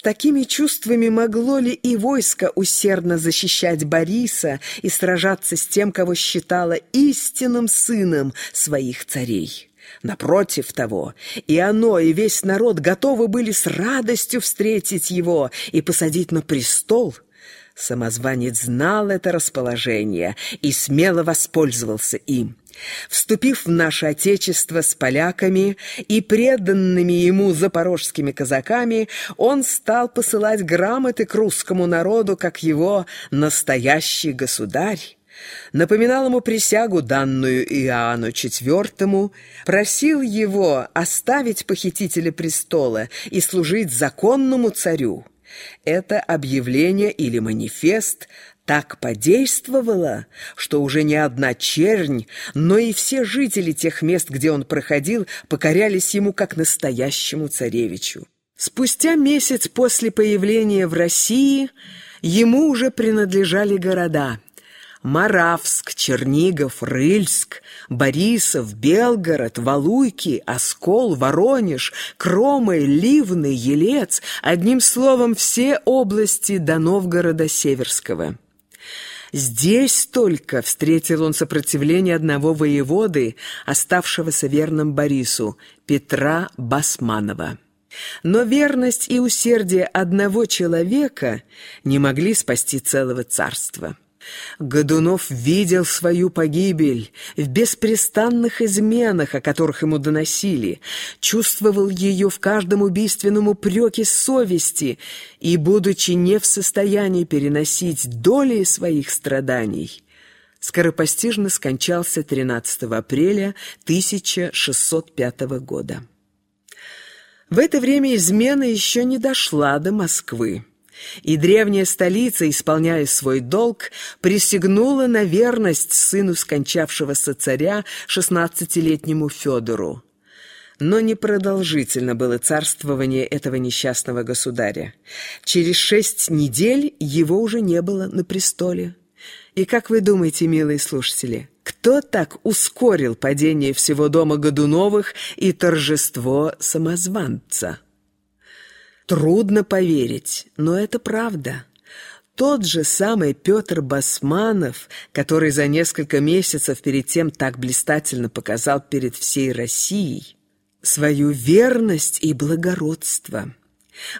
С такими чувствами могло ли и войско усердно защищать Бориса и сражаться с тем, кого считало истинным сыном своих царей? Напротив того, и оно, и весь народ готовы были с радостью встретить его и посадить на престол. Самозванец знал это расположение и смело воспользовался им. Вступив в наше Отечество с поляками и преданными ему запорожскими казаками, он стал посылать грамоты к русскому народу, как его настоящий государь. Напоминал ему присягу, данную Иоанну IV, просил его оставить похитителя престола и служить законному царю. Это объявление или манифест так подействовало, что уже не одна чернь, но и все жители тех мест, где он проходил, покорялись ему как настоящему царевичу. Спустя месяц после появления в России ему уже принадлежали города – Маравск, Чернигов, Рыльск, Борисов, Белгород, Валуйки, Оскол, Воронеж, Кромы, Ливны, Елец, одним словом, все области до Новгорода Северского. Здесь только встретил он сопротивление одного воеводы, оставшегося верным Борису, Петра Басманова. Но верность и усердие одного человека не могли спасти целого царства. Годунов видел свою погибель в беспрестанных изменах, о которых ему доносили, чувствовал ее в каждом убийственном упреке совести и, будучи не в состоянии переносить доли своих страданий, скоропостижно скончался 13 апреля 1605 года. В это время измена еще не дошла до Москвы. И древняя столица, исполняя свой долг, присягнула на верность сыну скончавшегося царя, шестнадцатилетнему Федору. Но непродолжительно было царствование этого несчастного государя. Через шесть недель его уже не было на престоле. И как вы думаете, милые слушатели, кто так ускорил падение всего дома Годуновых и торжество самозванца? Трудно поверить, но это правда. Тот же самый Петр Басманов, который за несколько месяцев перед тем так блистательно показал перед всей Россией свою верность и благородство –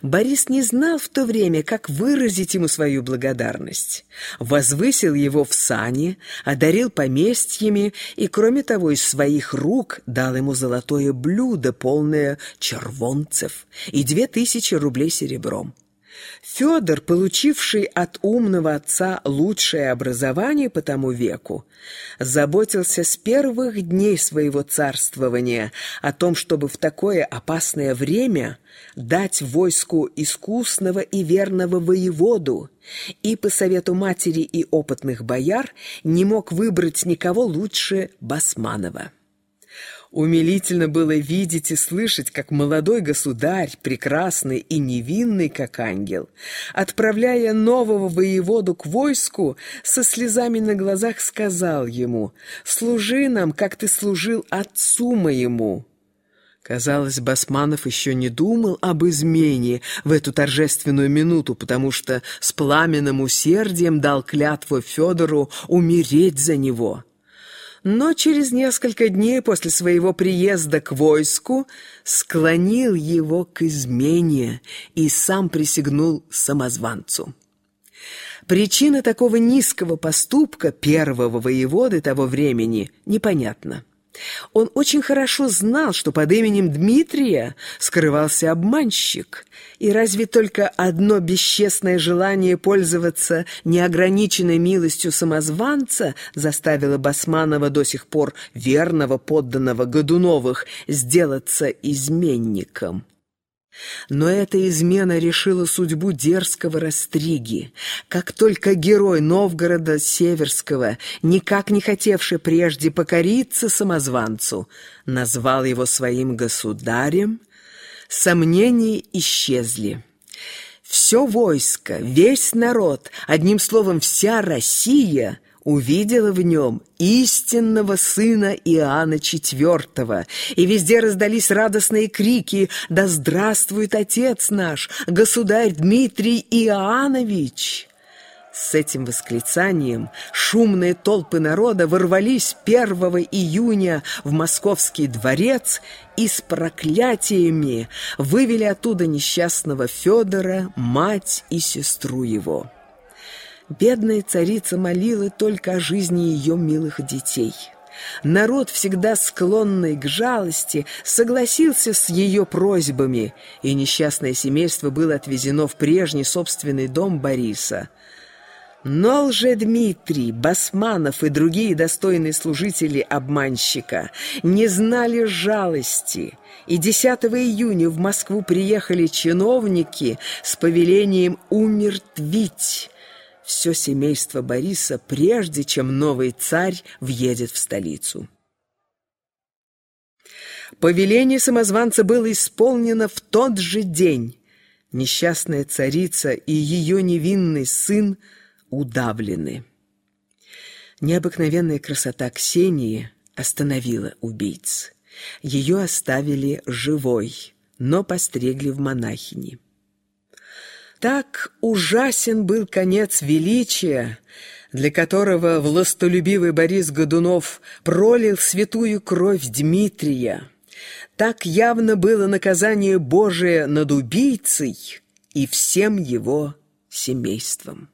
Борис не знал в то время, как выразить ему свою благодарность. Возвысил его в сане, одарил поместьями и, кроме того, из своих рук дал ему золотое блюдо, полное червонцев, и две тысячи рублей серебром. Федор, получивший от умного отца лучшее образование по тому веку, заботился с первых дней своего царствования о том, чтобы в такое опасное время дать войску искусного и верного воеводу, и по совету матери и опытных бояр не мог выбрать никого лучше Басманова. Умилительно было видеть и слышать, как молодой государь, прекрасный и невинный, как ангел, отправляя нового воеводу к войску, со слезами на глазах сказал ему «Служи нам, как ты служил отцу моему». Казалось, Басманов еще не думал об измене в эту торжественную минуту, потому что с пламенным усердием дал клятву Федору умереть за него но через несколько дней после своего приезда к войску склонил его к измене и сам присягнул самозванцу. Причина такого низкого поступка первого воеводы того времени непонятна. Он очень хорошо знал, что под именем Дмитрия скрывался обманщик, и разве только одно бесчестное желание пользоваться неограниченной милостью самозванца заставило Басманова до сих пор верного подданного Годуновых сделаться изменником. Но эта измена решила судьбу дерзкого Растриги. Как только герой Новгорода Северского, никак не хотевший прежде покориться самозванцу, назвал его своим государем, сомнения исчезли. Все войско, весь народ, одним словом, вся Россия увидела в нем истинного сына Иоанна IV, и везде раздались радостные крики «Да здравствует Отец наш, государь Дмитрий Иоаннович!» С этим восклицанием шумные толпы народа ворвались 1 июня в Московский дворец и с проклятиями вывели оттуда несчастного Федора, мать и сестру его. Бедная царица молила только о жизни ее милых детей. Народ, всегда склонный к жалости, согласился с ее просьбами, и несчастное семейство было отвезено в прежний собственный дом Бориса. Но лже-Дмитрий, Басманов и другие достойные служители обманщика не знали жалости, и 10 июня в Москву приехали чиновники с повелением умертвить все семейство Бориса, прежде чем новый царь въедет в столицу. Повеление самозванца было исполнено в тот же день. Несчастная царица и ее невинный сын удавлены. Необыкновенная красота Ксении остановила убийц. Ее оставили живой, но постригли в монахини. Так ужасен был конец величия, для которого властолюбивый Борис Годунов пролил святую кровь Дмитрия. Так явно было наказание Божие над убийцей и всем его семейством.